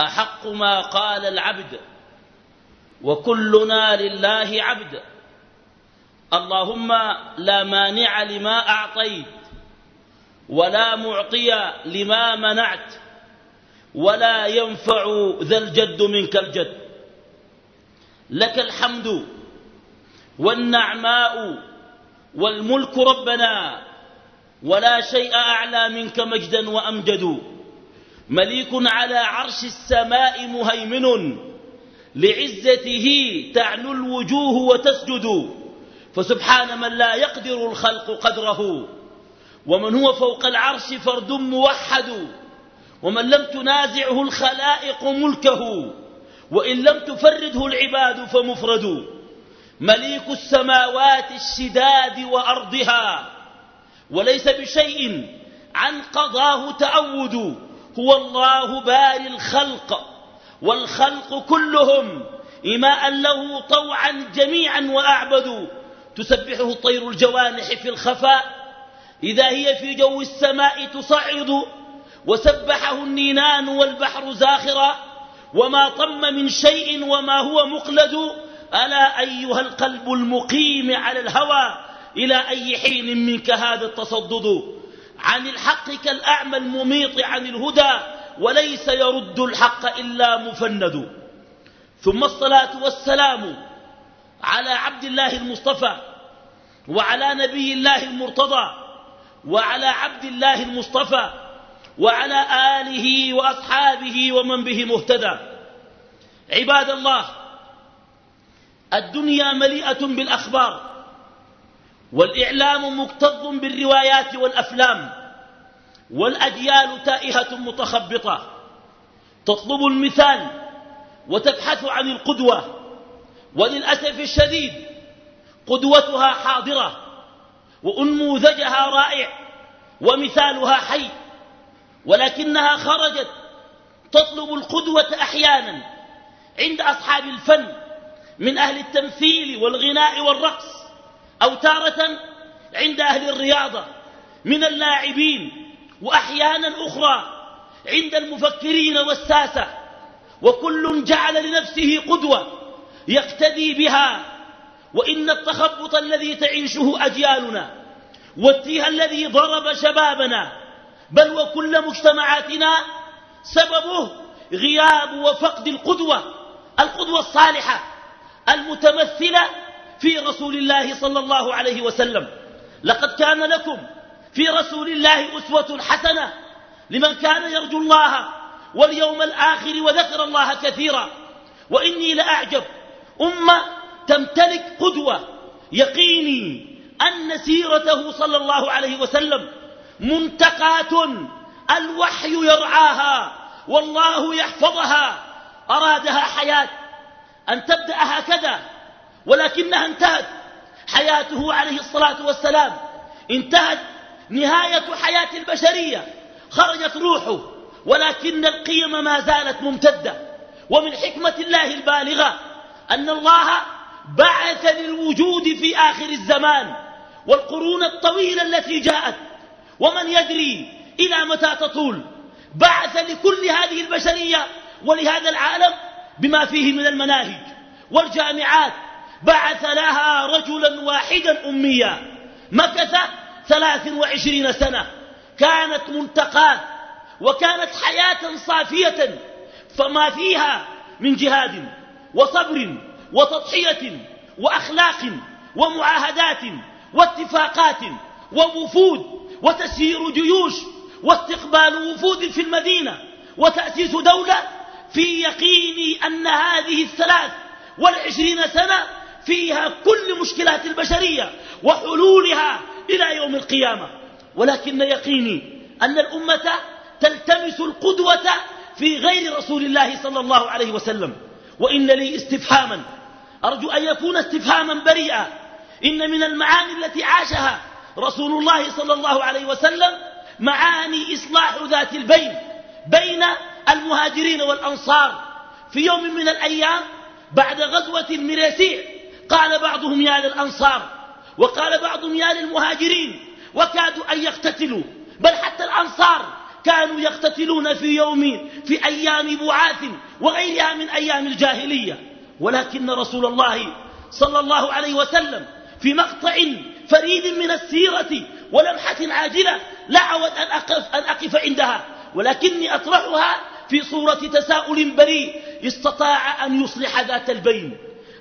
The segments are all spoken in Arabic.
أحق ما قال العبد وكلنا لله عبد. اللهم لا مانع لما أعطيت ولا معطي لما منعت ولا ينفع ذا الجد منك الجد. لك الحمد والنعماء والملك ربنا ولا شيء أعلى منك مجدا وأمجد. مليك على عرش السماء مهيمن لعزته تعنو الوجوه وتسجد. فسبحان من لا يقدر الخلق قدره. ومن هو فوق العرش فرد موحد. ومن لم تنازعه الخلائق ملكه. وإن لم تفرده العباد فمفرد. مليك السماوات الشداد وأرضها. وليس بشيء عن قضاه تعود هو الله باري الخلق والخلق كلهم إماء له طوعا جميعا وأعبدوا تسبحه طير الجوانح في الخفاء. إذا هي في جو السماء تصعد. وسبحه النينان والبحر زاخرا. وما طم من شيء وما هو مقلد. ألا أيها القلب المقيم على الهوى. إلى أي حين منك هذا التصدد؟ عن الحق كالأعمى المميط عن الهدى وليس يرد الحق إلا مفند. ثم الصلاة والسلام على عبد الله المصطفى وعلى نبي الله المرتضى وعلى عبد الله المصطفى وعلى آله وأصحابه ومن به مهتدى. عباد الله الدنيا مليئة بالأخبار والإعلام مكتظ بالروايات والأفلام والأجيال تائهة متخبطة تطلب المثال وتبحث عن القدوة وللأسف الشديد قدوتها حاضرة وأنموذجها رائع ومثالها حي ولكنها خرجت تطلب القدوة أحيانا عند أصحاب الفن من أهل التمثيل والغناء والرقص أو تارة عند أهل الرياضة من اللاعبين وأحيانا أخرى عند المفكرين والساسة وكل جعل لنفسه قدوة يقتدي بها وإن التخبط الذي تعيشه أجيالنا والتيه الذي ضرب شبابنا بل وكل مجتمعاتنا سببه غياب وفقد القدوة القدوة الصالحة المتمثلة في رسول الله صلى الله عليه وسلم. لقد كان لكم في رسول الله أسوة حسنة لمن كان يرجو الله واليوم الآخر وذكر الله كثيرا. وإني لأعجب أمة تمتلك قدوة يقيني أن سيرته صلى الله عليه وسلم منتقاة الوحي يرعاها والله يحفظها. أرادها حياة أن تبدأ هكذا. ولكنها انتهت. حياته عليه الصلاة والسلام. انتهت نهاية حياة البشرية. خرجت روحه. ولكن القيم ما زالت ممتدة. ومن حكمة الله البالغة أن الله بعث للوجود في آخر الزمان والقرون الطويلة التي جاءت. ومن يدري إلى متى تطول. بعث لكل هذه البشرية ولهذا العالم بما فيه من المناهج والجامعات بعث لها رجلا واحدا أميا مكث ثلاث وعشرين سنة. كانت منتقاة وكانت حياة صافية فما فيها من جهاد وصبر وتضحية وأخلاق ومعاهدات واتفاقات ووفود وتسيير جيوش واستقبال وفود في المدينة وتأسيس دولة. في يقيني أن هذه الثلاث والعشرين سنة فيها كل مشكلات البشرية وحلولها إلى يوم القيامة. ولكن يقيني أن الأمة تلتمس القدوة في غير رسول الله صلى الله عليه وسلم. وإن لي استفهاما أرجو أن يكون استفهاما بريئا. إن من المعاني التي عاشها رسول الله صلى الله عليه وسلم معاني إصلاح ذات البين بين المهاجرين والأنصار. في يوم من الأيام بعد غزوة المريسيع قال بعضهم يا للأنصار وقال بعضهم يا للمهاجرين وكادوا أن يقتتلوا بل حتى الأنصار كانوا يقتتلون في يوم في أيام بعاث وغيرها من أيام الجاهلية. ولكن رسول الله صلى الله عليه وسلم في مقطع فريد من السيرة ولمحة عاجلة لا أود أن أقف, أن أقف عندها ولكني أطرحها في صورة تساؤل بريء استطاع أن يصلح ذات البين.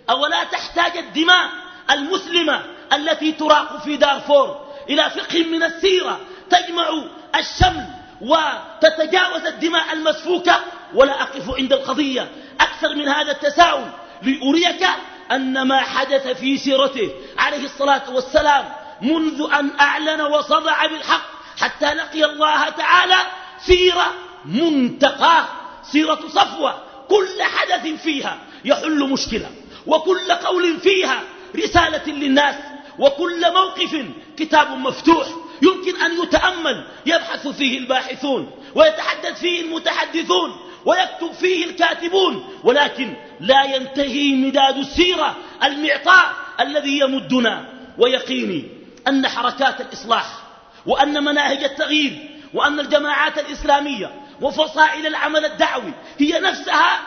أولا تحتاج الدماء المسلمة التي تراق في دارفور. إلى فقه من السيرة تجمع الشمل وتتجاوز الدماء المسفوكة. ولا أقف عند القضية. أكثر من هذا التساؤل لأريك أن ما حدث في سيرته عليه الصلاة والسلام منذ أن أعلن وصدع بالحق حتى لقي الله تعالى سيرة منتقاة سيرة صفوة كل حدث فيها يحل مشكلة. وكل قول فيها رسالة للناس وكل موقف كتاب مفتوح يمكن أن يتأمل يبحث فيه الباحثون ويتحدث فيه المتحدثون ويكتب فيه الكاتبون ولكن لا ينتهي مداد السيرة المعطاء الذي يمدنا ويقيني أن حركات الإصلاح وأن مناهج التغيير وأن الجماعات الإسلامية وفصائل العمل الدعوي هي نفسها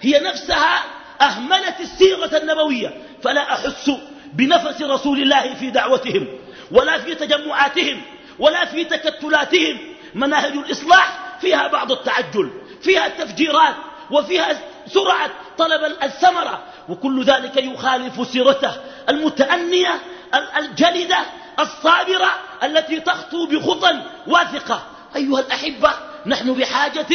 هي نفسها أهملت السيرة النبوية. فلا أحس بنفس رسول الله في دعوتهم ولا في تجمعاتهم ولا في تكتلاتهم. مناهج الإصلاح فيها بعض التعجل فيها التفجيرات وفيها سرعة طلب الثمرة. وكل ذلك يخالف سيرته المتأنية الجلدة الصابرة التي تخطو بخطى واثقة. أيها الأحبة نحن بحاجة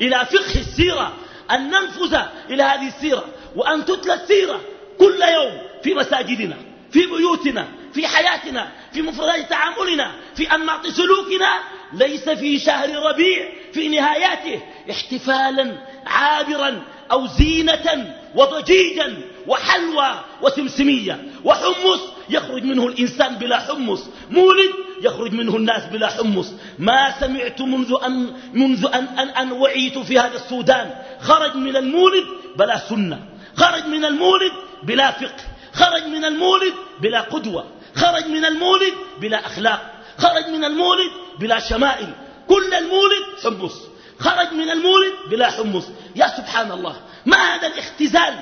إلى فقه السيرة أن ننفذ إلى هذه السيرة. وأن تتلى السيرة كل يوم في مساجدنا في بيوتنا في حياتنا في مفردات تعاملنا في أنماط سلوكنا. ليس في شهر ربيع في نهاياته احتفالا عابرا أو زينة وضجيجا وحلوى وسمسمية. وحمص يخرج منه الإنسان بلا حمص مولد يخرج منه الناس بلا حمص. ما سمعت منذ أن, منذ أن, أن, أن وعيت في هذا السودان. خرج من المولد بلا سنة. خرج من المولد بلا فقه خرج من المولد بلا قدوة خرج من المولد بلا أخلاق خرج من المولد بلا شمائل كل المولد حمص خرج من المولد بلا حمص. يا سبحان الله ما هذا الاختزال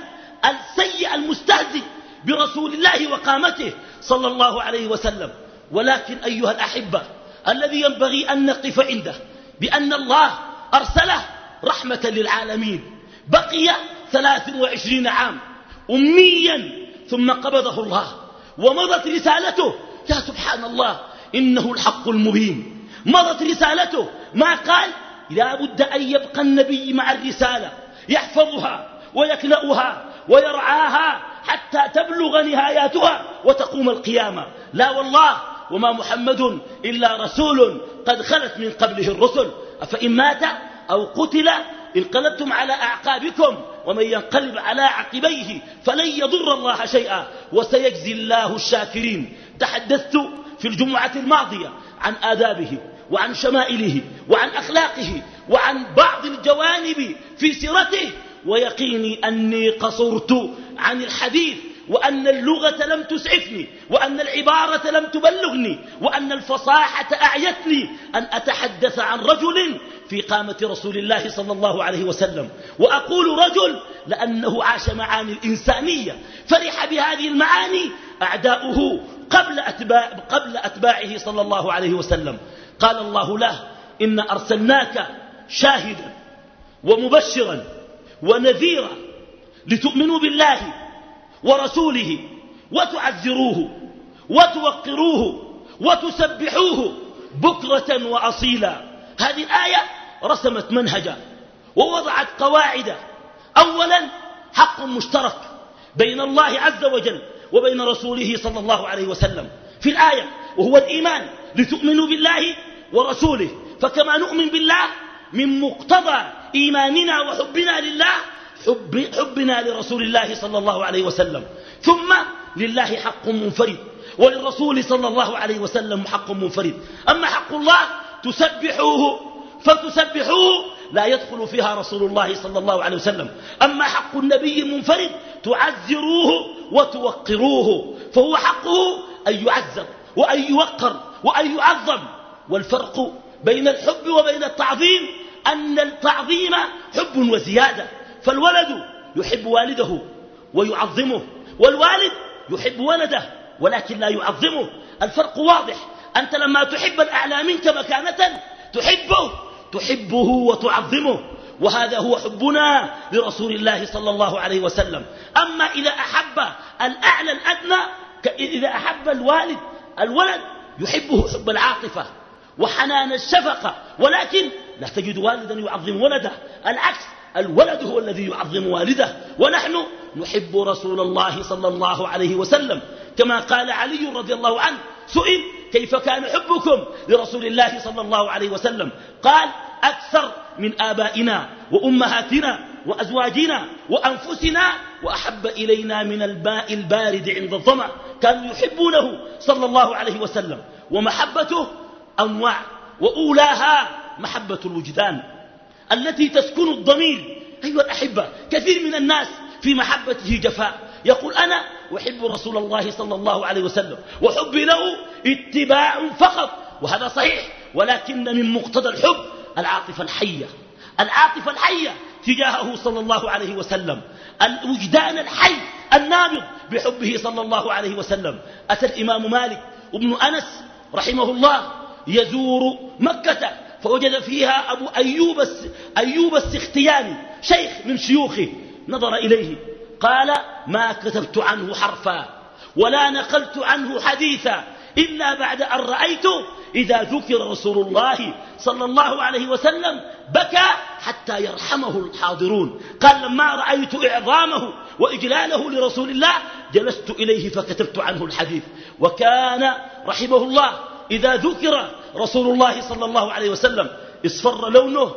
السيء المستهزئ برسول الله وقامته صلى الله عليه وسلم؟ ولكن أيها الأحبة الذي ينبغي أن نقف عنده بأن الله أرسله رحمة للعالمين. بقي ثلاث وعشرين عام أميا ثم قبضه الله ومضت رسالته يا سبحان الله إنه الحق المبين. مضت رسالته ما قال؟ لا بد أن يبقى النبي مع الرسالة يحفظها ويكلأها ويرعاها حتى تبلغ نهاياتها وتقوم القيامة. لا والله وما محمد إلا رسول قد خلت من قبله الرسل. أفإن مات أو قتل انقلبتم على أعقابكم ومن ينقلب على عقبيه فلن يضر الله شيئا وسيجزي الله الشاكرين. تحدثت في الجمعة الماضية عن آدابه وعن شمائله وعن أخلاقه وعن بعض الجوانب في سيرته ويقيني أني قصرت عن الحديث وأن اللغة لم تسعفني وأن العبارة لم تبلغني وأن الفصاحة أعيتني أن أتحدث عن رجل في قامة رسول الله صلى الله عليه وسلم. وأقول رجل لأنه عاش معاني الإنسانية فرح بهذه المعاني أعداؤه قبل, أتباع قبل أتباعه صلى الله عليه وسلم. قال الله له إن أرسلناك شاهدا ومبشرا ونذيرا لتؤمنوا بالله ورسوله وتعذروه وتوقروه وتسبحوه بكرة وأصيلا. هذه الآية رسمت منهجا ووضعت قواعد أولا حق مشترك بين الله عز وجل وبين رسوله صلى الله عليه وسلم في الآية وهو الإيمان لتؤمنوا بالله ورسوله. فكما نؤمن بالله من مقتضى إيماننا وحبنا لله حب حبنا لرسول الله صلى الله عليه وسلم. ثم لله حق منفرد وللرسول صلى الله عليه وسلم حق منفرد. أما حق الله تسبحوه فتسبحوه لا يدخل فيها رسول الله صلى الله عليه وسلم. أما حق النبي منفرد تعزروه وتوقروه. فهو حقه أن يعزر وأن يوقر وأن يعظم. والفرق بين الحب وبين التعظيم أن التعظيم حب وزيادة. فالولد يحب والده ويعظمه والوالد يحب ولده ولكن لا يعظمه. الفرق واضح. أنت لما تحب الأعلى منك مكانة تحبه تحبه وتعظمه. وهذا هو حبنا لرسول الله صلى الله عليه وسلم. أما إذا أحب الأعلى الأدنى إذا أحب الوالد الولد يحبه حب العاطفة وحنان الشفقة. ولكن لا تجد والدا يعظم ولده. العكس الولد هو الذي يعظم والده. ونحن نحب رسول الله صلى الله عليه وسلم. كما قال علي رضي الله عنه سئل كيف كان حبكم لرسول الله صلى الله عليه وسلم؟ قال أكثر من آبائنا وأمهاتنا وأزواجنا وأنفسنا وأحب إلينا من الماء البارد عند الظمأ كانوا يحبونه صلى الله عليه وسلم ومحبته أنواع وأولاها محبة الوجدان التي تسكن الضمير. أيها الأحبة كثير من الناس في محبته جفاء يقول أنا أحب رسول الله صلى الله عليه وسلم وحبي له اتباع فقط وهذا صحيح ولكن من مقتضى الحب العاطفة الحية العاطفة الحية تجاهه صلى الله عليه وسلم الوجدان الحي النابض بحبه صلى الله عليه وسلم. أتى الإمام مالك وابن أنس رحمه الله يزور مكة فوجد فيها أبو أيوب, أيوب السختياني شيخ من شيوخه. نظر إليه قال ما كتبت عنه حرفا ولا نقلت عنه حديثا إلا بعد أن رأيت إذا ذكر رسول الله صلى الله عليه وسلم بكى حتى يرحمه الحاضرون. قال لما رأيت إعظامه وإجلاله لرسول الله جلست إليه فكتبت عنه الحديث. وكان رحمه الله إذا ذكر رسول الله صلى الله عليه وسلم اصفر لونه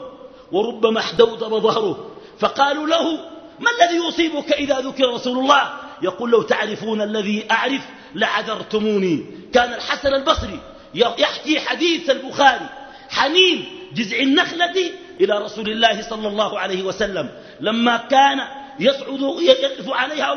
وربما احدودب ظهره. فقالوا له ما الذي يصيبك إذا ذكر رسول الله؟ يقول لو تعرفون الذي أعرف لعذرتموني. كان الحسن البصري يحكي حديث البخاري حنين جزع النخلة إلى رسول الله صلى الله عليه وسلم. لما كان يصعد يقف عليها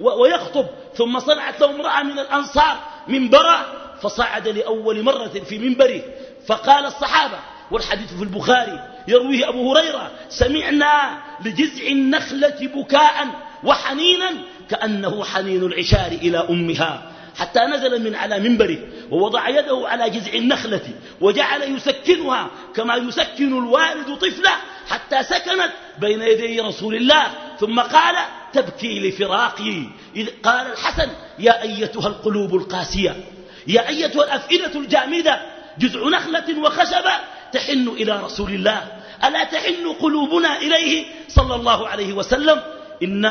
ويخطب ثم صنعت له امرأة من الأنصار منبرا فصعد لأول مرة في منبره. فقال الصحابة والحديث في البخاري يرويه أبو هريرة سمعنا لجزع النخلة بكاء وحنينا كأنه حنين العشار إلى أمها. حتى نزل من على منبره ووضع يده على جذع النخلة وجعل يسكنها كما يسكن الوالد طفله حتى سكنت بين يدي رسول الله. ثم قال تبكي لفراقي. إذ قال الحسن يا أيتها القلوب القاسية يا أيتها الأفئدة الجامدة جذع نخلة وخشبة تحن إلى رسول الله. ألا تحن قلوبنا إليه؟ صلى الله عليه وسلم. إن,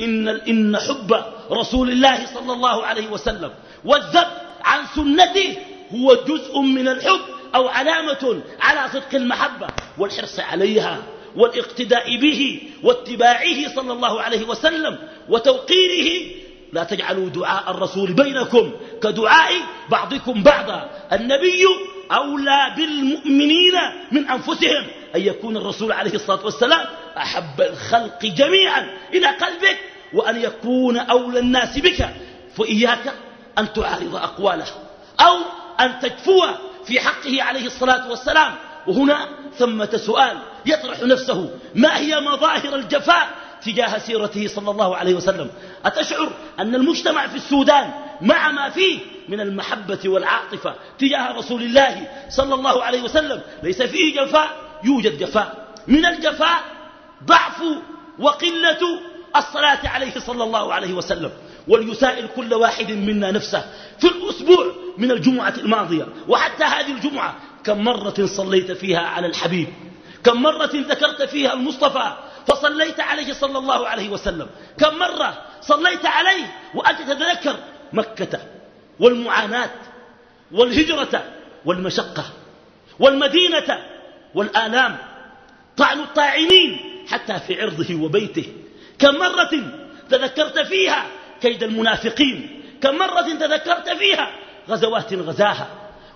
إن, إن حب رسول الله صلى الله عليه وسلم والذب عن سنته هو جزء من الحب أو علامة على صدق المحبة والحرص عليها والاقتداء به واتباعه صلى الله عليه وسلم وتوقيره. لا تجعلوا دعاء الرسول بينكم كدعاء بعضكم بعضا. النبي أولى بالمؤمنين من أنفسهم. أن يكون الرسول عليه الصلاة والسلام أحب الخلق جميعا إلى قلبك وأن يكون أولى الناس بك فإياك أن تعارض أقواله أو أن تجفو في حقه عليه الصلاة والسلام. وهنا ثمة سؤال يطرح نفسه ما هي مظاهر الجفاء تجاه سيرته صلى الله عليه وسلم؟ أتشعر أن المجتمع في السودان مع ما فيه من المحبة والعاطفة تجاه رسول الله صلى الله عليه وسلم. ليس فيه جفاء يوجد جفاء. من الجفاء ضعف وقلة الصلاة عليه صلى الله عليه وسلم. وليسائل كل واحد منا نفسه في الأسبوع من الجمعة الماضية. وحتى هذه الجمعة كم مرة صليت فيها على الحبيب؟ كم مرة ذكرت فيها المصطفى فصليت عليه صلى الله عليه وسلم؟ كم مرة صليت عليه وأنت تتذكر مكة؟ والمعاناة والهجرة والمشقة والمدينة والآلام. طعن الطاعنين حتى في عرضه وبيته. كم مرة تذكرت فيها كيد المنافقين؟ كم مرة تذكرت فيها غزوات غزاها؟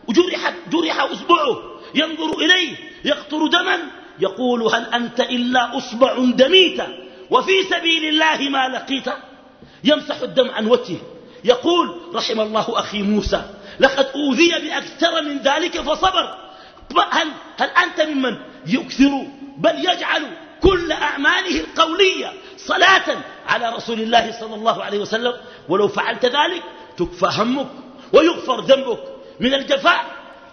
وجرح جرح أصبعه ينظر إليه يقطر دما يقول هل أنت إلا أصبع دميت؟ وفي سبيل الله ما لقيت. يمسح الدم عن وجهه. يقول رحم الله أخي موسى لقد أوذي بأكثر من ذلك فصبر. هل, هل أنت ممن يكثر بل يجعل كل أعماله القولية صلاة على رسول الله صلى الله عليه وسلم؟ ولو فعلت ذلك تكفى همك ويغفر ذنبك. من الجفاء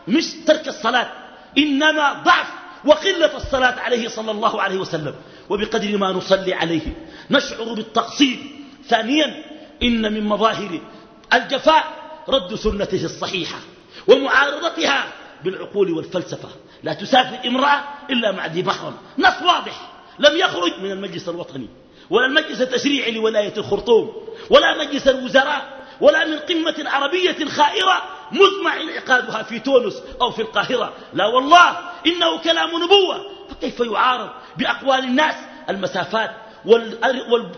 مش ترك الصلاة إنما ضعف وقلة الصلاة عليه صلى الله عليه وسلم. وبقدر ما نصلي عليه نشعر بالتقصير. ثانيا إن من مظاهر الجفاء رد سنته الصحيحة ومعارضتها بالعقول والفلسفة. لا تسافر امرأة إلا مع ذي محرم نص واضح. لم يخرج من المجلس الوطني ولا المجلس التشريعي لولاية الخرطوم ولا مجلس الوزراء ولا من قمة عربية خائرة مزمع انعقادها في تونس أو في القاهرة. لا والله إنه كلام نبوة. فكيف يعارض بأقوال الناس المسافات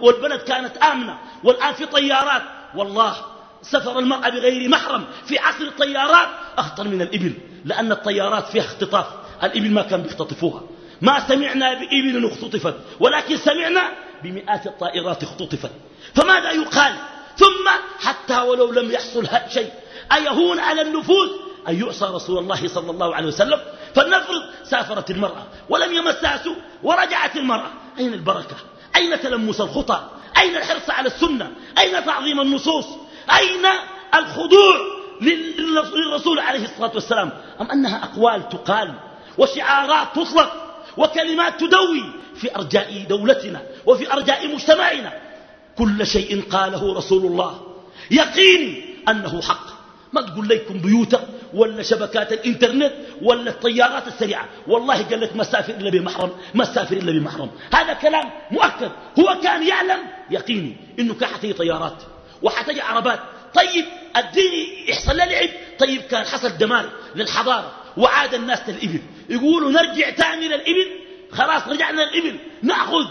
والبلد كانت آمنة والآن في طيارات. والله سفر المرأة بغير محرم في عصر الطيارات أخطر من الإبل لأن الطيارات فيها اختطاف. الإبل ما كان بيختطفوها. ما سمعنا بإبل اختطفت ولكن سمعنا بمئات الطائرات اختطفت. فماذا يقال؟ ثم حتى ولو لم يحصل شيء أيهون على النفوس أن يعصى رسول الله صلى الله عليه وسلم؟ فلنفرض سافرت المرأة ولم يمسها سوء ورجعت المرأة. أين البركة؟ أين تلمس الخطى؟ أين الحرص على السنة؟ أين تعظيم النصوص؟ أين الخضوع للرسول عليه الصلاة والسلام؟ أم أنها أقوال تقال وشعارات تطلق وكلمات تدوي في أرجاء دولتنا وفي أرجاء مجتمعنا؟ كل شيء قاله رسول الله. يقين أنه حق. ما تقول لي كمبيوتر ولا شبكات الإنترنت ولا الطيارات السريعة. والله قال لك ما سافر إلا بمحرم ما سافر إلا بمحرم. هذا كلام مؤكد. هو كان يعلم يقيني إنه كان حتيجي طيارات وحتيجي عربات. طيب الدين يحصل لعب طيب كان حصل دمار للحضارة وعاد الناس للإبل. يقولوا نرجع تاني للإبل. خلاص رجعنا للإبل. نأخذ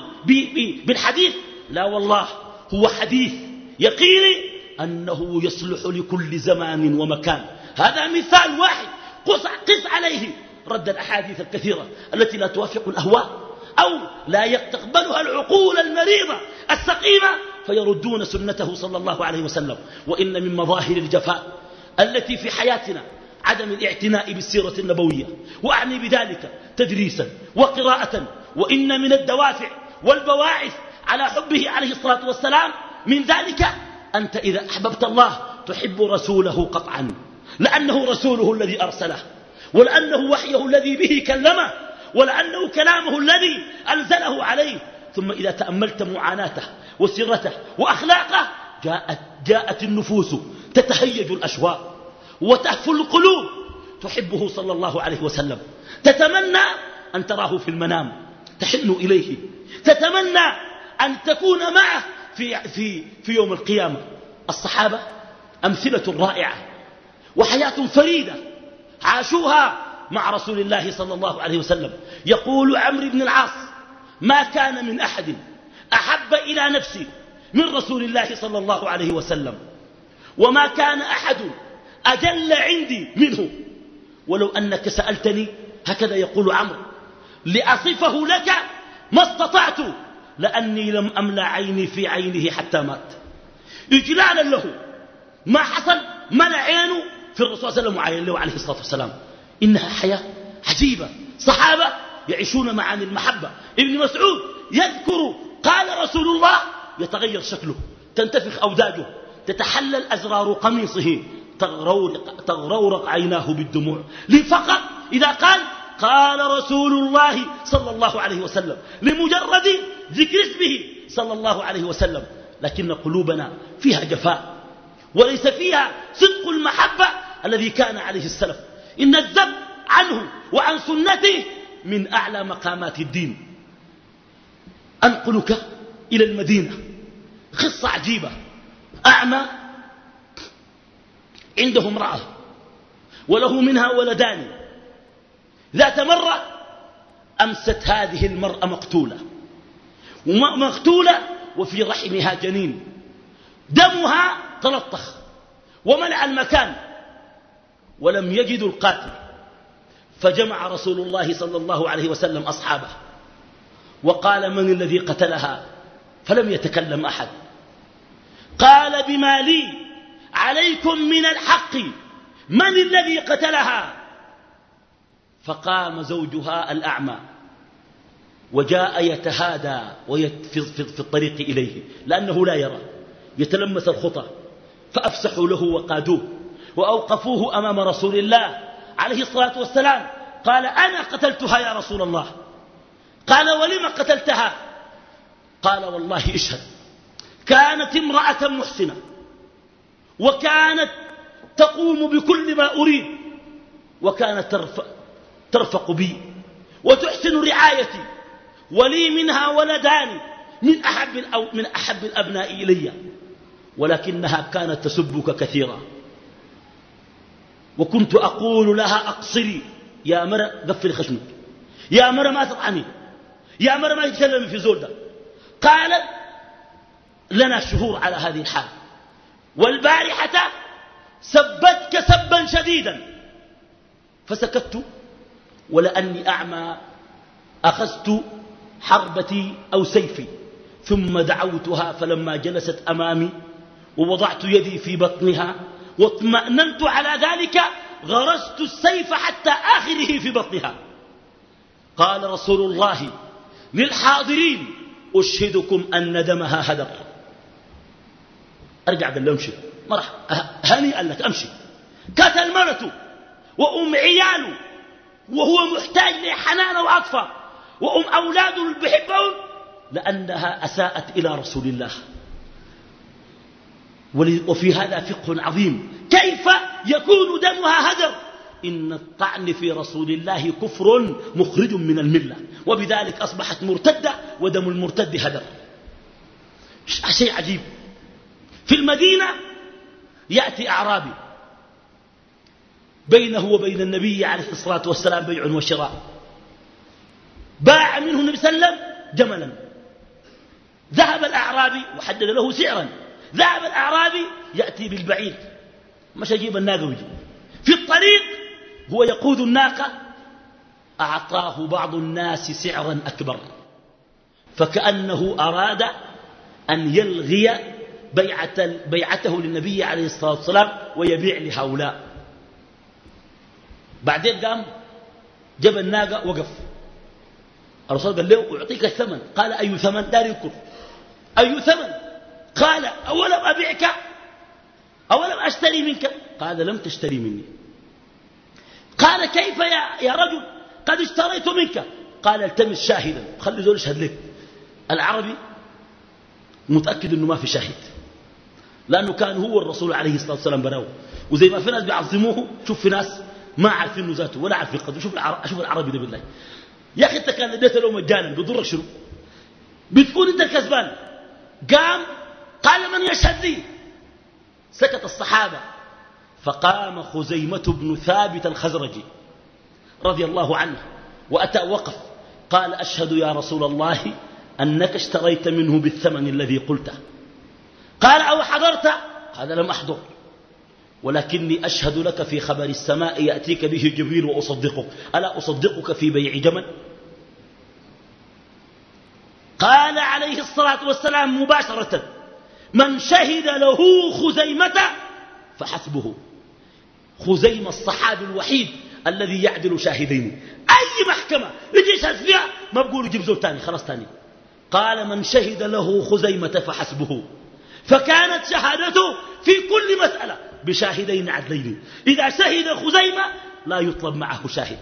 بالحديث. لا والله هو حديث يقيني أنه يصلح لكل زمان ومكان. هذا مثال واحد. قص, قص عليه رد الأحاديث الكثيرة التي لا توافق الأهواء أو لا تقبلها العقول المريضة السقيمة فيردون سنته صلى الله عليه وسلم. وإن من مظاهر الجفاء التي في حياتنا عدم الاعتناء بالسيرة النبوية. وأعني بذلك تدريسا وقراءة. وإن من الدوافع والبواعث على حبه عليه الصلاة والسلام. من ذلك أنت إذا أحببت الله تحب رسوله قطعا. لأنه رسوله الذي أرسله ولأنه وحيه الذي به كلمه ولأنه كلامه الذي أنزله عليه. ثم إذا تأملت معاناته وسرته وأخلاقه جاءت, جاءت النفوس تتهيج الأشواق وتهفو القلوب. تحبه صلى الله عليه وسلم. تتمنى أن تراه في المنام تحن إليه. تتمنى أن تكون معه في, في, في يوم القيامة. الصحابة أمثلة رائعة. وحياة فريدة عاشوها مع رسول الله صلى الله عليه وسلم. يقول عمرو بن العاص ما كان من أحد أحب إلى نفسي من رسول الله صلى الله عليه وسلم وما كان أحد أجل عندي منه. ولو أنك سألتني هكذا يقول عمرو لأصفه لك ما استطعت لأني لم أملى عيني في عينه حتى مات. إجلالا له ما حصل؟ ملأ عينه في الرسول صلى الله عليه وسلم عليه الصلاة والسلام. إنها حياة عجيبة. صحابة يعيشون معاني المحبة. ابن مسعود يذكر قال رسول الله يتغير شكله تنتفخ أوداجه تتحلل أزرار قميصه تغرورق, تغرورق عيناه بالدموع. لفقط إذا قال قال رسول الله صلى الله عليه وسلم لمجرد ذكر اسمه صلى الله عليه وسلم. لكن قلوبنا فيها جفاء وليس فيها صدق المحبة الذي كان عليه السلف. إن الذب عنه وعن سنته من أعلى مقامات الدين. أنقلك إلى المدينة. قصة عجيبة. أعمى عنده امرأة وله منها ولدان. ذات مرة أمست هذه المرأة مقتولة. مقتولة وفي رحمها جنين. دمها تلطخ وملع المكان. ولم يجدوا القاتل فجمع رسول الله صلى الله عليه وسلم أصحابه وقال من الذي قتلها؟ فلم يتكلم أحد. قال بما لي عليكم من الحق من الذي قتلها؟ فقام زوجها الأعمى وجاء يتهادى في الطريق إليه لأنه لا يرى يتلمس الخطى فأفسحوا له وقادوه. وأوقفوه أمام رسول الله عليه الصلاة والسلام. قال أنا قتلتها يا رسول الله. قال ولم قتلتها؟ قال والله اشهد. كانت امرأة محسنة وكانت تقوم بكل ما أريد وكانت ترفق, بي وتحسن رعايتي ولي منها ولدان من أحب, من أحب الأبناء إلي ولكنها كانت تسبك كثيرا. وكنت أقول لها أقصري. يا مرة قفل خشمك. يا مرة ما تطعني. يا مرة ما تتكلمي في زول ده. قالت لنا شهور على هذه الحال. والبارحة سبتك سبا شديدا. فسكت ولأني أعمى. أخذت حربتي أو سيفي. ثم دعوتها فلما جلست أمامي ووضعت يدي في بطنها واطمأننت على ذلك غرست السيف حتى آخره في بطنها. قال رسول الله للحاضرين أشهدكم أن دمها هدر. أرجع قال له امشي مرح هنيئا لك أمشي. قتل مرته وأم عياله وهو محتاج لحنان وعطفة وأم أولاده اللي بيحبهم لأنها أساءت إلى رسول الله. وفي هذا فقه عظيم. كيف يكون دمها هدر؟ إن الطعن في رسول الله كفر مخرج من الملة. وبذلك أصبحت مرتدة ودم المرتد هدر. شيء عجيب. في المدينة يأتي أعرابي. بينه وبين النبي عليه الصلاة والسلام بيع وشراء. باع منه النبي صلى الله عليه وسلم جملا. ذهب الأعرابي وحدد له سعرا. ذهب الأعرابي يأتي بالبعير مش يجيب الناقة ويجي. في الطريق هو يقود الناقة. أعطاه بعض الناس سعرا أكبر. فكأنه أراد أن يلغي بيعة بيعته للنبي عليه الصلاة والسلام ويبيع لهؤلاء. بعدين قام جاب الناقة وقف. الرسول قال له أعطيك الثمن. قال أي ثمن؟ دار يذكر أي ثمن؟ قال أولم أبيعك؟ أولم أشتري منك؟ قال لم تشتري مني. قال كيف يا, يا رجل؟ قد اشتريت منك. قال التمس شاهدا. خلي زول يشهد لك. العربي متأكد أنه ما في شاهد. لأنه كان هو الرسول عليه الصلاة والسلام براو وزي ما في ناس بيعظموه شوف في ناس ما عارفين ذاته ولا عارفين قدره شوف العربي, شوف العربي ده بالله. يا أخي أنت كان اديت له مجانا. بيضرك شنو؟ بتكون أنت الكسبان. قام قال من يشهد لي. سكت الصحابة. فقام خزيمة بن ثابت الخزرجي رضي الله عنه وأتى وقف. قال أشهد يا رسول الله أنك اشتريت منه بالثمن الذي قلته. قال أو حضرت؟ قال لم أحضر. ولكني أشهد لك في خبر السماء يأتيك به جبريل وأصدقك. ألا أصدقك في بيع جمل؟ قال عليه الصلاة والسلام مباشرة من شهد له خزيمة فحسبه. خزيمة الصحابي الوحيد الذي يعدل شاهدين. أي محكمة؟ يجي يشهد فيها؟ ما بقولوا جيب زول تاني خلاص تاني. قال من شهد له خزيمة فحسبه. فكانت شهادته في كل مسألة بشاهدين عدلين. إذا شهد خزيمة لا يطلب معه شاهد.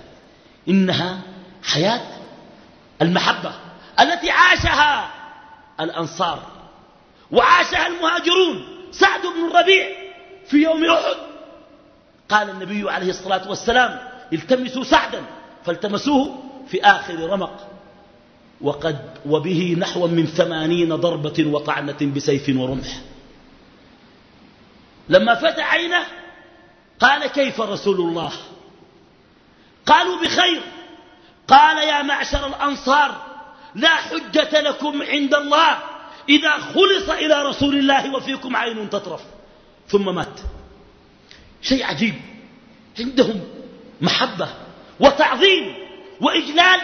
إنها حياة المحبة التي عاشها الأنصار. وعاشها المهاجرون سعد بن الربيع في يوم أحد. قال النبي عليه الصلاة والسلام التمسوا سعدا فالتمسوه في آخر رمق. وقد وبه نحو من ثمانين ضربة وطعنة بسيف ورمح. لما فتح عينه قال كيف رسول الله؟ قالوا بخير. قال يا معشر الأنصار لا حجة لكم عند الله. إذا خلص إلى رسول الله وفيكم عين تطرف ثم مات. شيء عجيب. عندهم محبة وتعظيم وإجلال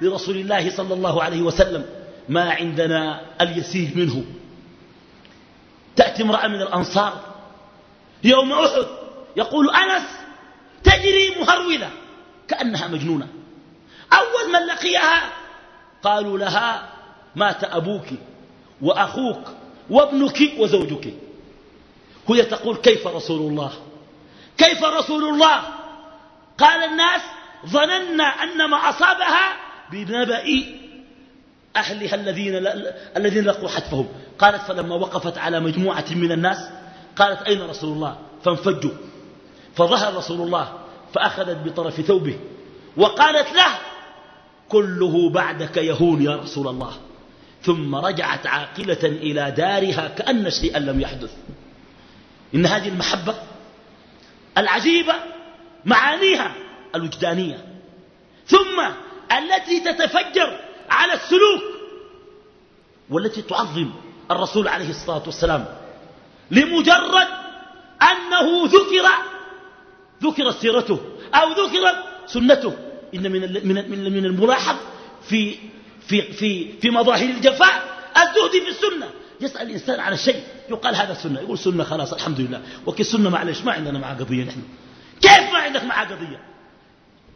لرسول الله صلى الله عليه وسلم. ما عندنا اليسير منه. تأتي امرأة من الأنصار يوم أحد يقول أنس تجري مهرولة كأنها مجنونة. أول من لقيها قالوا لها مات أبوك. وأخوك وابنك وزوجك. هي تقول كيف رسول الله؟ كيف رسول الله؟ قال الناس ظننا أن ما أصابها بنبأ أهلها الذين الذين لقوا حتفهم. قالت فلما وقفت على مجموعة من الناس قالت أين رسول الله؟ فانفجوا. فظهر رسول الله فأخذت بطرف ثوبه وقالت له كله بعدك يهون يا رسول الله. ثم رجعت عاقلة إلى دارها كأن شيئا لم يحدث. إن هذه المحبة العجيبة معانيها الوجدانية. ثم التي تتفجر على السلوك والتي تعظم الرسول عليه الصلاة والسلام لمجرد أنه ذكر ذكرت سيرته أو ذكرت سنته. إن من من من الملاحظ في في في في مظاهر الجفاء الزهد في السنة. يسأل الإنسان عن الشيء يقال هذا سنة. يقول سنة خلاص الحمد لله وكي سنة؟ معلش ما عندنا معها قضية نحن. كيف ما عندك معها قضية؟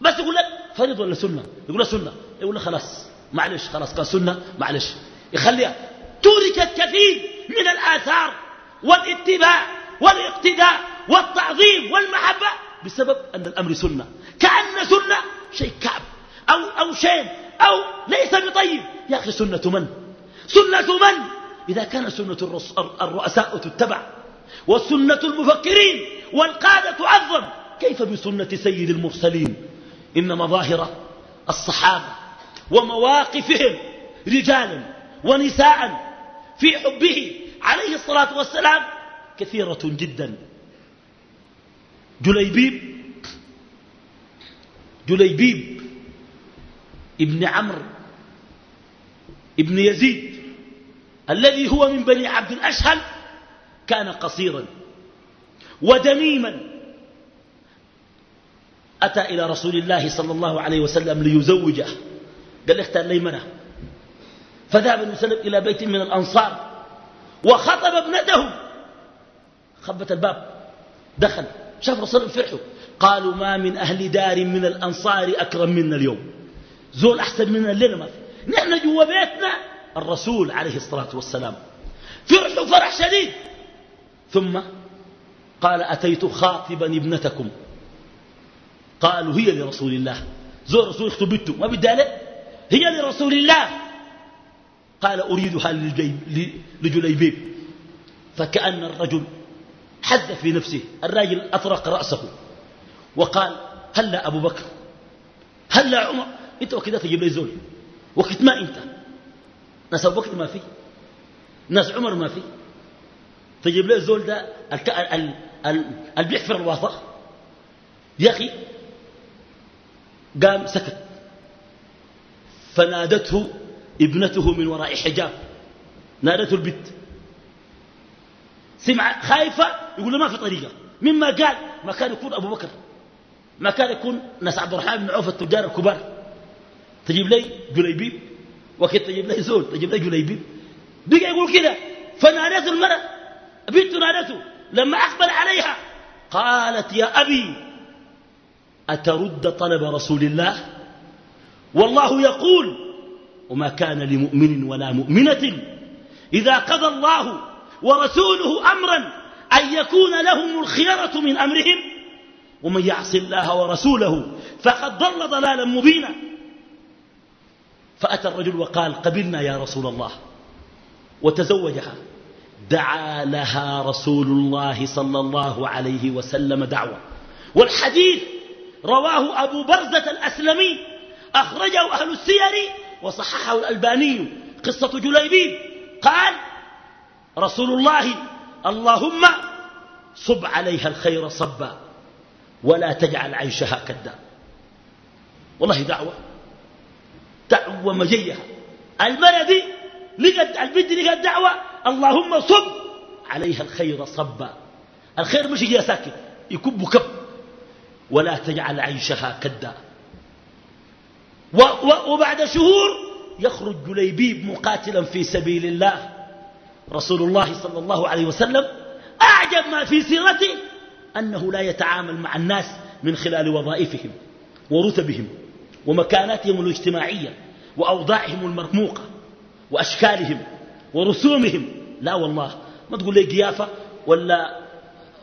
بس يقول لك فريض ولا سنة؟ يقول له سنة. يقول له خلاص معلش خلاص قال سنة معلش. يخليها. تركت كثير من الآثار والاتباع والاقتداء والتعظيم والمحبة بسبب أن الأمر سنة. كأن سنة شيء كعب أو, أو شيء أو ليس بطيب. يا أخي سنة من؟ سنة من؟ إذا كان سنة الرؤساء تتبع والسنة المفكرين والقادة تعظم. كيف بسنة سيد المرسلين؟ إن مظاهر الصحابة ومواقفهم رجالا ونساء في حبه عليه الصلاة والسلام كثيرة جدا. جليبيب جليبيب ابن عمرو ابن يزيد الذي هو من بني عبد الأشهل كان قصيرا ودميما. أتى إلى رسول الله صلى الله عليه وسلم ليزوجه. قال له اختار لي منه فذهب النبي إلى بيت من الأنصار وخطب ابنته. خبت الباب. دخل. شاف رسول فرحوا قالوا ما من أهل دار من الأنصار أكرم منا اليوم. زول أحسن منا الليلة ما في. نحن جوا بيتنا الرسول عليه الصلاة والسلام. فرحوا فرح شديد. ثم قال أتيت خاطبا ابنتكم. قالوا هي لرسول الله. زور رسول اختبته ما بدي هي لرسول الله. قال أريدها لجليبيب فكأن الرجل حز في نفسه. الراجل أطرق رأسه. وقال هلا أبو بكر. هلا عمر. انت وكذا تجيب لي زول. وقت ما إنت. ناس بكر ما في. ناس عمر ما في. تجيب لي الزول ده اللي بيحفر الواثق يا أخي قام سكت. فنادته ابنته من وراء حجاب. نادته البت. سمع خايفة يقول له ما في طريقة. مما قال ما كان يكون أبو بكر. ما كان يكون ناس عبد الرحمن بن عوف التجار الكبار. تجيب لي جليبيب وكيف تجيب لي زول تجيب لي جليبيب بقى يقول كده فنادته المرأة بنته نادته لما أقبل عليها قالت يا أبي أترد طلب رسول الله؟ والله يقول وما كان لمؤمن ولا مؤمنة إذا قضى الله ورسوله أمرا أن يكون لهم الخيرة من أمرهم. ومن يعص الله ورسوله فقد ضل ضلالا مبينا. فأتى الرجل وقال قبلنا يا رسول الله وتزوجها. دعا لها رسول الله صلى الله عليه وسلم دعوة. والحديث رواه أبو برزة الأسلمي أخرجه أهل السير وصححه الألباني قصة جليبيب. قال رسول الله اللهم صب عليها الخير صبا ولا تجعل عيشها كدا. والله دعوة. دعوة مجيها المرة دي لقت البنت لقت دعوة اللهم صب عليها الخير صبا. الخير مش يجي ساكت يكب كب. ولا تجعل عيشها كدا. وبعد شهور يخرج جليبيب مقاتلا في سبيل الله. رسول الله صلى الله عليه وسلم أعجب ما في سيرته أنه لا يتعامل مع الناس من خلال وظائفهم ورتبهم ومكاناتهم الاجتماعية وأوضاعهم المرموقة وأشكالهم ورسومهم. لا والله ما تقول لي قيافة ولا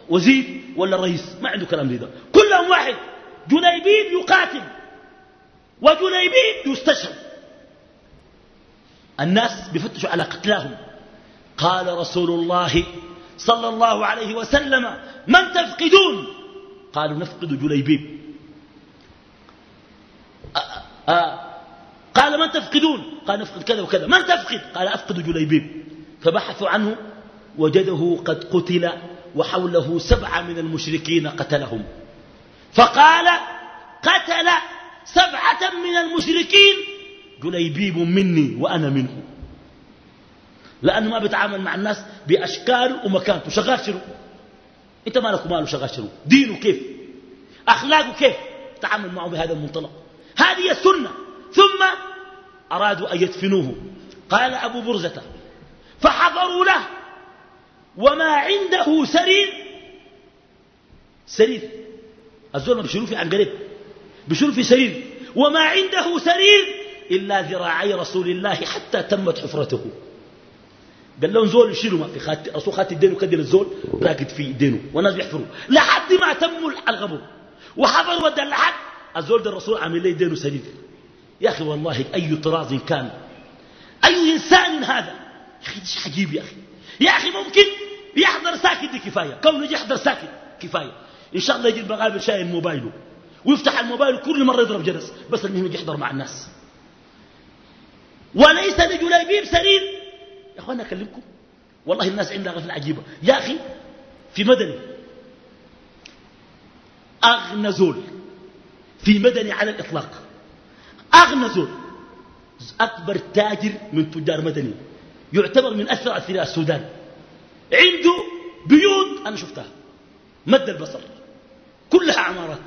وزير ولا رئيس ما عنده كلام ذا كلهم واحد جليبيب يقاتل وجليبيب يستشهد. الناس بيفتشوا على قتلاهم. قال رسول الله صلى الله عليه وسلم من تفقدون؟ قالوا نفقد جليبيب آه. قال من تفقدون؟ قال نفقد كذا وكذا. من تفقد؟ قال أفقد جليبيب. فبحثوا عنه وجده قد قتل وحوله سبعة من المشركين قتلهم. فقال قتل سبعة من المشركين. جليبيب مني وأنا منه. لأنه ما بيتعامل مع الناس بأشكال ومكانته. شغال شنو؟ أنت مالك وماله شغال شنو؟ دينه كيف؟ أخلاقه كيف؟ تعامل معه بهذا المنطلق. هذه السنة. ثم أرادوا أن يدفنوه. قال أبو برزة فحضروا له. وما عنده سرير. سرير. الزول ما بيشيلوه في عنقريب بيشيلوه في سرير. وما عنده سرير إلا ذراعي رسول الله حتى تمت حفرته. قال لهم زول يشيلوا ما في خات رسول خات الدين وكدر الزول راقد في دينه والناس بيحفروا. لحد ما تموا الغبر وحضروا لحد الزول الرسول عامل لي دينه سليم يا أخي والله أي طراز كان. أي إنسان هذا. يا أخي شيء عجيب يا أخي. يا أخي ممكن يحضر ساكت دي كفاية. كونه يحضر ساكت كفاية. إن شاء الله يجي المقابل شايل موبايله. ويفتح الموبايل كل مرة يضرب جرس. بس المهم يحضر مع الناس. وليس لجليبيب سرير. يا أخوانا أكلمكم. والله الناس عندها غفلة عجيبة. يا أخي في مدني. أغنى زول. في مدني على الإطلاق. أغنى زول أكبر تاجر من تجار مدني يعتبر من أثر أثرياء السودان. عنده بيوت أنا شفتها مد البصر كلها عمارات.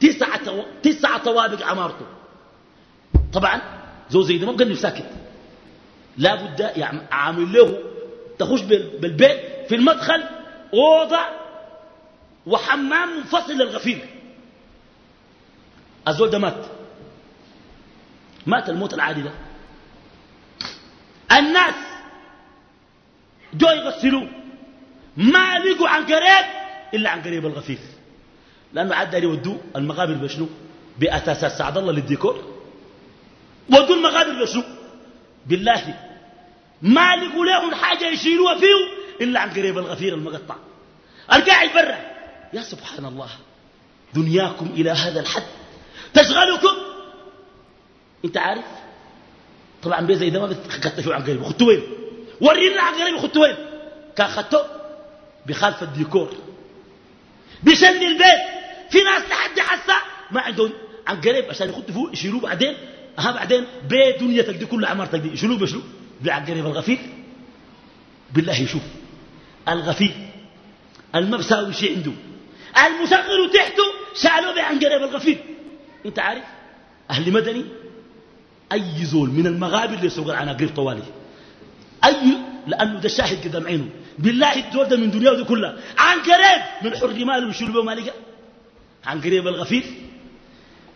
تسعة, تسعة طوابق عمارته. طبعا زو زي ده ما بقني ساكت. لا بد يعني عامل له تخش بالبيت في المدخل أوضة وحمام منفصل للغفير. الزول ده مات. مات الموت العادي ده. الناس جو يغسلوه. ما لقوا عن قريب إلا عن قريب الغفير لأنه عاد داري المقابر بشنو بأساسات سعد الله للديكور. ودوا المقابر بشنو بالله. ما لقوا لهم حاجة يشيلوها فيه إلا عن قريب الغفير المقطع. القاعد برا يا سبحان الله. دنياكم إلى هذا الحد. تشغلكم؟ انت عارف؟ طبعا بيه زي ده ما بتكتفوا عن قريب. خدتوا وين؟ ورينا عن قريب خدتوا وين؟ كان خدته بخالف الديكور. بشن البيت. في ناس لحد حسا ما عندهم. عن قريب عشان يخدوا فوق يشيلوه بعدين. ها بعدين بيت دنيتك دي كل عمارتك دي يشيلوه بشنو بعن قريب الغفير. بالله يشوف. الغفير. المبساوي شيء عنده. المصغر تحته شالوه بعن قريب الغفير. انت عارف أهل مدني اي زول من المغابر اللي يسوق العناقير طوالي؟ اي لأنه ده شاهد قدام عينه. بالله الدول ده من دنياه كلها. عن قريب من حر ماله ويشيلوا به مالك؟ عن قريب الغفير؟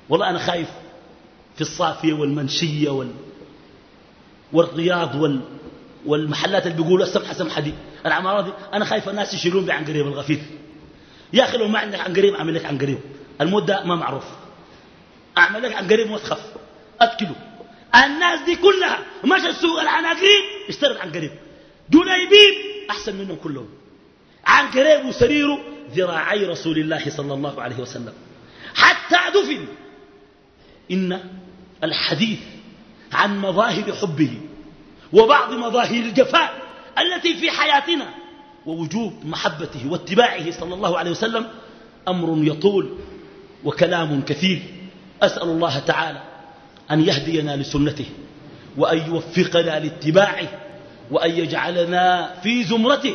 والله أنا خايف في الصافية والمنشية وال والرياض وال والمحلات اللي بيقولوا السمحة سمحة دي. العمارات دي أنا خايف الناس يشيلون عن قريب الغفير. يا أخي لو ما عندك عن قريب أعمل لك عن قريب. الموت ده ما معروف. أعمل لك عن قريب وتخف اكله الناس دي كلها مشى السوق العناقريب اشترت عن قريب. جليبيب أحسن منهم كلهم. عن قريب وسريره ذراعي رسول الله صلى الله عليه وسلم. حتى دفن. إن الحديث عن مظاهر حبه وبعض مظاهر الجفاء التي في حياتنا ووجوب محبته واتباعه صلى الله عليه وسلم أمر يطول وكلام كثير. أسأل الله تعالى أن يهدينا لسنته وأن يوفقنا لاتباعه وأن يجعلنا في زمرته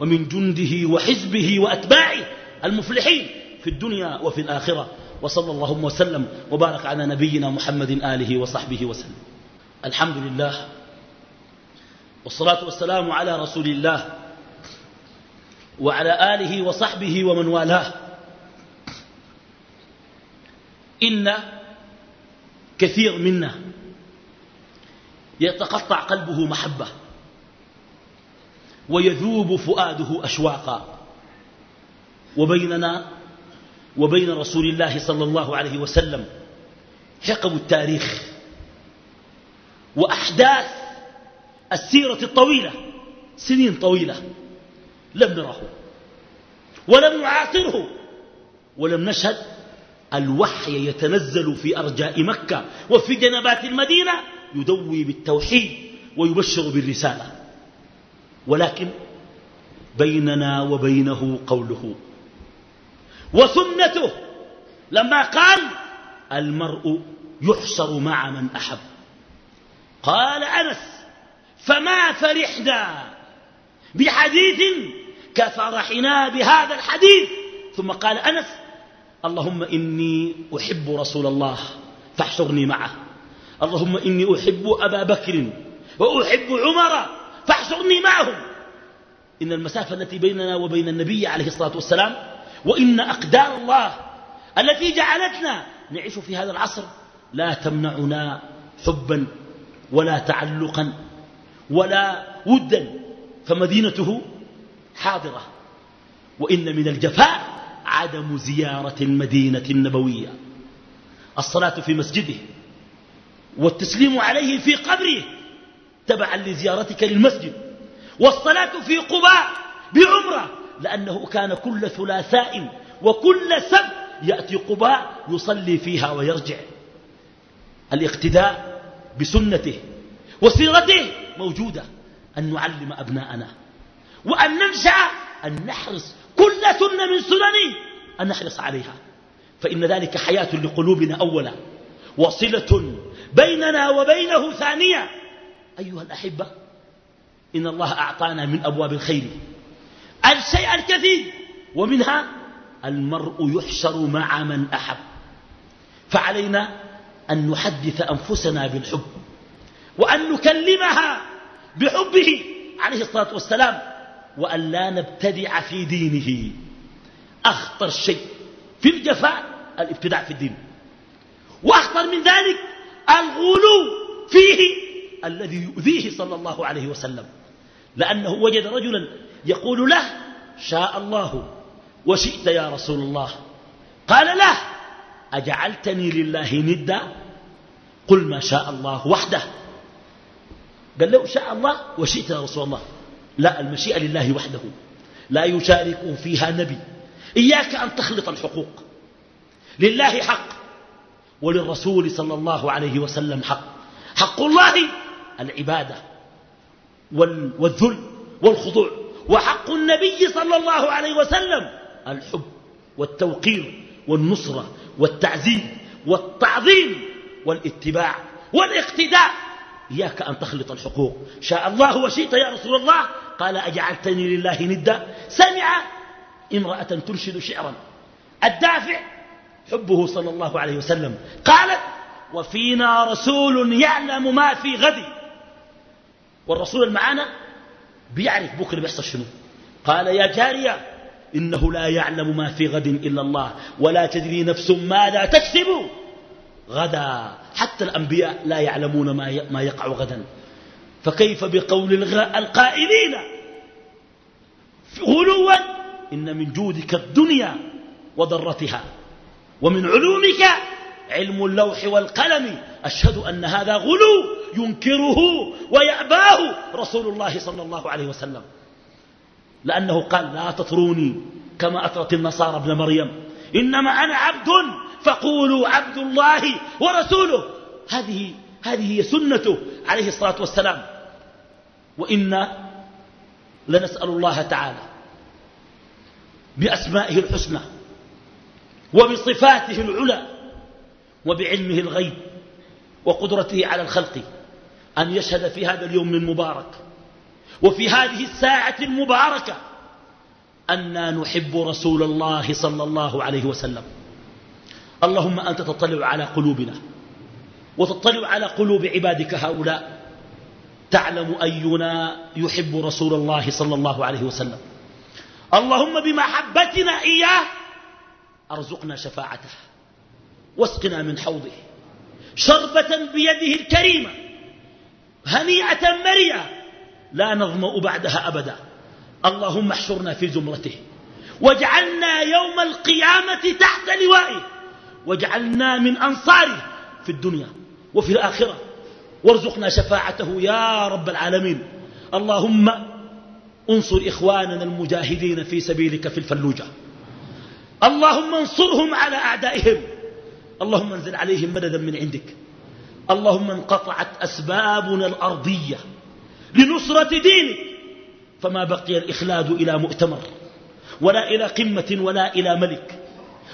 ومن جنده وحزبه وأتباعه المفلحين في الدنيا وفي الآخرة. وصلى اللهم وسلم وبارك على نبينا محمد آله وصحبه وسلم. الحمد لله والصلاة والسلام على رسول الله وعلى آله وصحبه ومن والاه. إن كثير منا يتقطع قلبه محبة ويذوب فؤاده أشواقا وبيننا وبين رسول الله صلى الله عليه وسلم حقب التاريخ وأحداث السيرة الطويلة سنين طويلة لم نره ولم نعاصره ولم نشهد الوحي يتنزل في أرجاء مكة وفي جنبات المدينة يدوي بالتوحيد ويبشر بالرسالة. ولكن بيننا وبينه قوله. وسنته لما قال المرء يحشر مع من أحب. قال أنس فما فرحنا بحديث كفرحنا بهذا الحديث. ثم قال أنس اللهم إني أحب رسول الله فاحشرني معه. اللهم إني أحب أبا بكر وأحب عمر فاحشرني معهم. إن المسافة التي بيننا وبين النبي عليه الصلاة والسلام وإن أقدار الله التي جعلتنا نعيش في هذا العصر لا تمنعنا حبا ولا تعلقا ولا ودا. فمدينته حاضرة وإن من الجفاء عدم زيارة المدينة النبوية. الصلاة في مسجده والتسليم عليه في قبره تبعا لزيارتك للمسجد والصلاة في قباء بعمرة لأنه كان كل ثلاثاء وكل سب يأتي قباء يصلي فيها ويرجع. الاقتداء بسنته وسيرته موجودة أن نعلم أبناءنا وأن ننشأ أن نحرص كل سنة من سننه أن نحرص عليها. فإن ذلك حياة لقلوبنا أولا وصلة بيننا وبينه ثانية. أيها الأحبة إن الله أعطانا من أبواب الخير الشيء الكثير ومنها المرء يحشر مع من أحب. فعلينا أن نحدث أنفسنا بالحب وأن نكلمها بحبه عليه الصلاة والسلام وأن لا نبتدع في دينه. أخطر شيء في الجفاء الابتداع في الدين. وأخطر من ذلك الغلو فيه الذي يؤذيه صلى الله عليه وسلم. لأنه وجد رجلا يقول له شاء الله وشئت يا رسول الله. قال له أجعلتني لله ندا؟ قل ما شاء الله وحده. قال له شاء الله وشئت يا رسول الله. لا المشيئة لله وحده. لا يشارك فيها نبي. إياك أن تخلط الحقوق. لله حق وللرسول صلى الله عليه وسلم حق. حق الله العبادة والذل والخضوع. وحق النبي صلى الله عليه وسلم الحب والتوقير والنصرة والتعزيز والتعظيم والاتباع والاقتداء. إياك أن تخلط الحقوق. شاء الله وشئت يا رسول الله؟ قال أجعلتني لله ندا. سمع امرأة تنشد شعرا. الدافع حبه صلى الله عليه وسلم. قالت وفينا رسول يعلم ما في غد والرسول المعانا بيعرف بكرة بيحصل شنو. قال يا جارية إنه لا يعلم ما في غد إلا الله ولا تدري نفس ماذا تكسب. غدا. حتى الأنبياء لا يعلمون ما يقع غدا. فكيف بقول القائلين؟ غلوا. إن من جودك الدنيا وضرتها ومن علومك علم اللوح والقلم. أشهد أن هذا غلو ينكره ويأباه رسول الله صلى الله عليه وسلم. لأنه قال لا تطروني كما أطرت النصارى ابن مريم. إنما أنا عبد فقولوا عبد الله ورسوله. هذه هذه هي سنته عليه الصلاة والسلام. وإنا لنسأل الله تعالى بأسمائه الحسنى وبصفاته العلى وبعلمه الغيب وقدرته على الخلق أن يشهد في هذا اليوم المبارك وفي هذه الساعة المباركة أنا نحب رسول الله صلى الله عليه وسلم. اللهم أنت تطلع على قلوبنا وتطلع على قلوب عبادك هؤلاء. تعلم أينا يحب رسول الله صلى الله عليه وسلم. اللهم بمحبتنا إياه أرزقنا شفاعته واسقنا من حوضه شربة بيده الكريمة هنيئة مريئة لا نظمأ بعدها أبدا. اللهم احشرنا في زمرته واجعلنا يوم القيامة تحت لوائه واجعلنا من أنصاره في الدنيا وفي الآخرة. وارزقنا شفاعته يا رب العالمين. اللهم انصر إخواننا المجاهدين في سبيلك في الفلوجة. اللهم انصرهم على أعدائهم. اللهم انزل عليهم مددا من عندك. اللهم انقطعت أسبابنا الأرضية لنصرة دينك. فما بقي الإخلاد إلى مؤتمر ولا إلى قمة ولا إلى ملك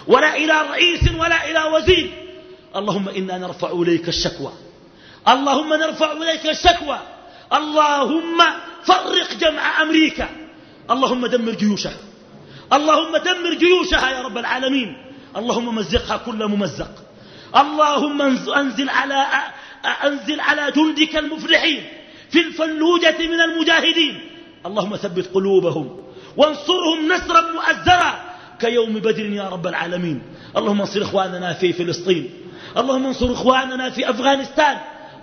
ولا إلى رئيس ولا إلى وزير. اللهم إنا نرفع إليك الشكوى. اللهم نرفع إليك الشكوى. اللهم فرق جمع أمريكا. اللهم دمر جيوشها. اللهم دمر جيوشها يا رب العالمين. اللهم مزقها كل ممزق. اللهم أنزل على, أنزل على جندك المفلحين في الفلوجة من المجاهدين. اللهم ثبت قلوبهم وانصرهم نصرا مؤزرا كيوم بدر يا رب العالمين. اللهم انصر إخواننا في فلسطين. اللهم انصر إخواننا في أفغانستان.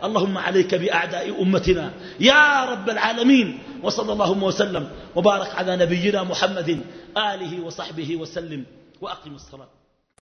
اللهم عليك بأعداء أمتنا. يا رب العالمين وصلى اللهم وسلم. وبارك على نبينا محمد آله وصحبه وسلم. وأقم الصلاة.